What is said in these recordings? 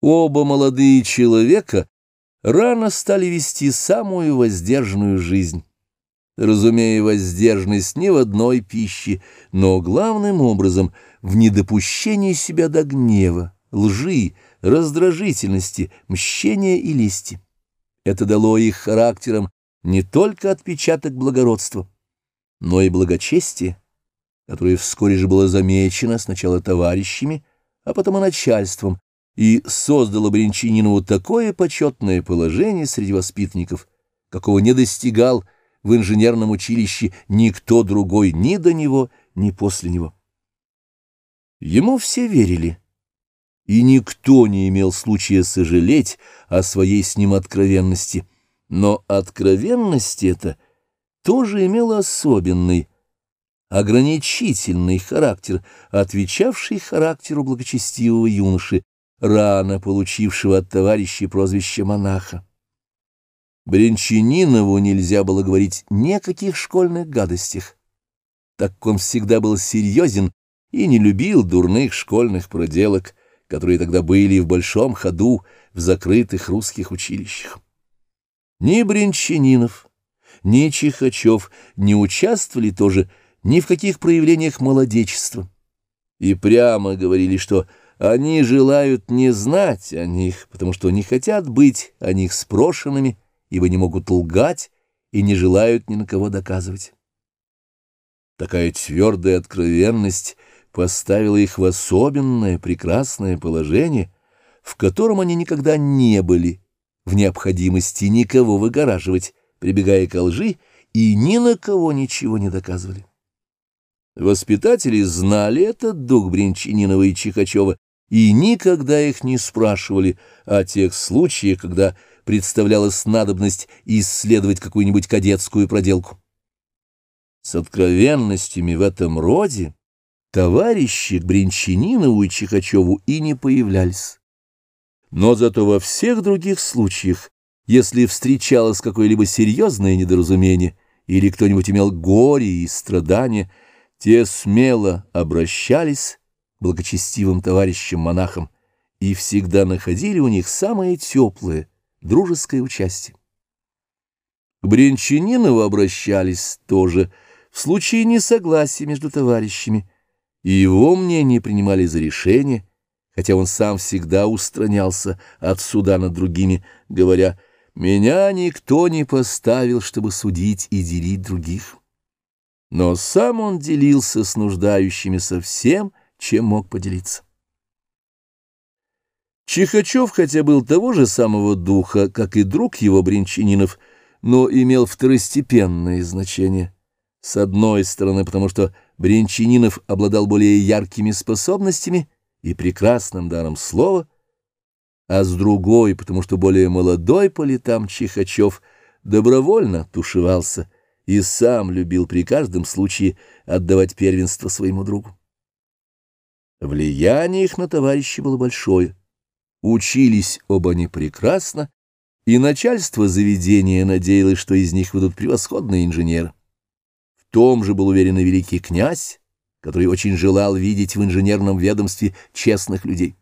Оба молодые человека рано стали вести самую воздержанную жизнь. Разумея воздержанность не в одной пище, но главным образом в недопущении себя до гнева, лжи, раздражительности, мщения и лести. Это дало их характерам не только отпечаток благородства, но и благочестие, которое вскоре же было замечено сначала товарищами, а потом и начальством, и создало Бринчанинову такое почетное положение среди воспитанников, какого не достигал в инженерном училище никто другой ни до него, ни после него. Ему все верили, и никто не имел случая сожалеть о своей с ним откровенности, но откровенность эта тоже имела особенный, ограничительный характер, отвечавший характеру благочестивого юноши, рано получившего от товарища прозвище монаха. Брянчанинову нельзя было говорить ни о каких школьных гадостях, так как он всегда был серьезен и не любил дурных школьных проделок, которые тогда были в большом ходу в закрытых русских училищах. Ни Брянчанинов, ни Чихачев не участвовали тоже ни в каких проявлениях молодечества, и прямо говорили, что они желают не знать о них, потому что не хотят быть о них спрошенными, ибо не могут лгать и не желают ни на кого доказывать. Такая твердая откровенность поставила их в особенное прекрасное положение, в котором они никогда не были, в необходимости никого выгораживать, прибегая к лжи, и ни на кого ничего не доказывали. Воспитатели знали этот дух Бринчанинова и Чихачева и никогда их не спрашивали о тех случаях, когда представлялась надобность исследовать какую-нибудь кадетскую проделку. С откровенностями в этом роде товарищи к Бринчанинову и Чихачеву и не появлялись. Но зато во всех других случаях, если встречалось какое-либо серьезное недоразумение или кто-нибудь имел горе и страдания, те смело обращались благочестивым товарищам-монахам и всегда находили у них самое теплое, дружеское участие. К Брянчанинову обращались тоже в случае несогласия между товарищами, и его мнение принимали за решение, хотя он сам всегда устранялся от суда над другими, говоря «меня никто не поставил, чтобы судить и делить других». Но сам он делился с нуждающимися всем, чем мог поделиться. Чихачев хотя был того же самого духа, как и друг его Бринчанинов, но имел второстепенное значение. С одной стороны, потому что Бринчанинов обладал более яркими способностями и прекрасным даром слова, а с другой, потому что более молодой по летам Чихачев добровольно тушевался и сам любил при каждом случае отдавать первенство своему другу. Влияние их на товарища было большое. Учились оба они прекрасно, и начальство заведения надеялось, что из них выйдут превосходные инженеры. В том же был уверен и великий князь, который очень желал видеть в инженерном ведомстве честных людей.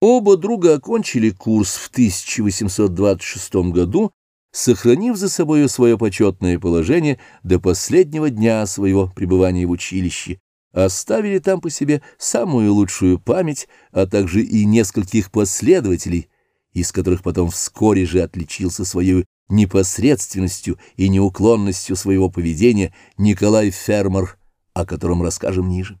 Оба друга окончили курс в 1826 году, сохранив за собою свое почетное положение до последнего дня своего пребывания в училище, оставили там по себе самую лучшую память, а также и нескольких последователей, из которых потом вскоре же отличился своей непосредственностью и неуклонностью своего поведения Николай Фермер, о котором расскажем ниже.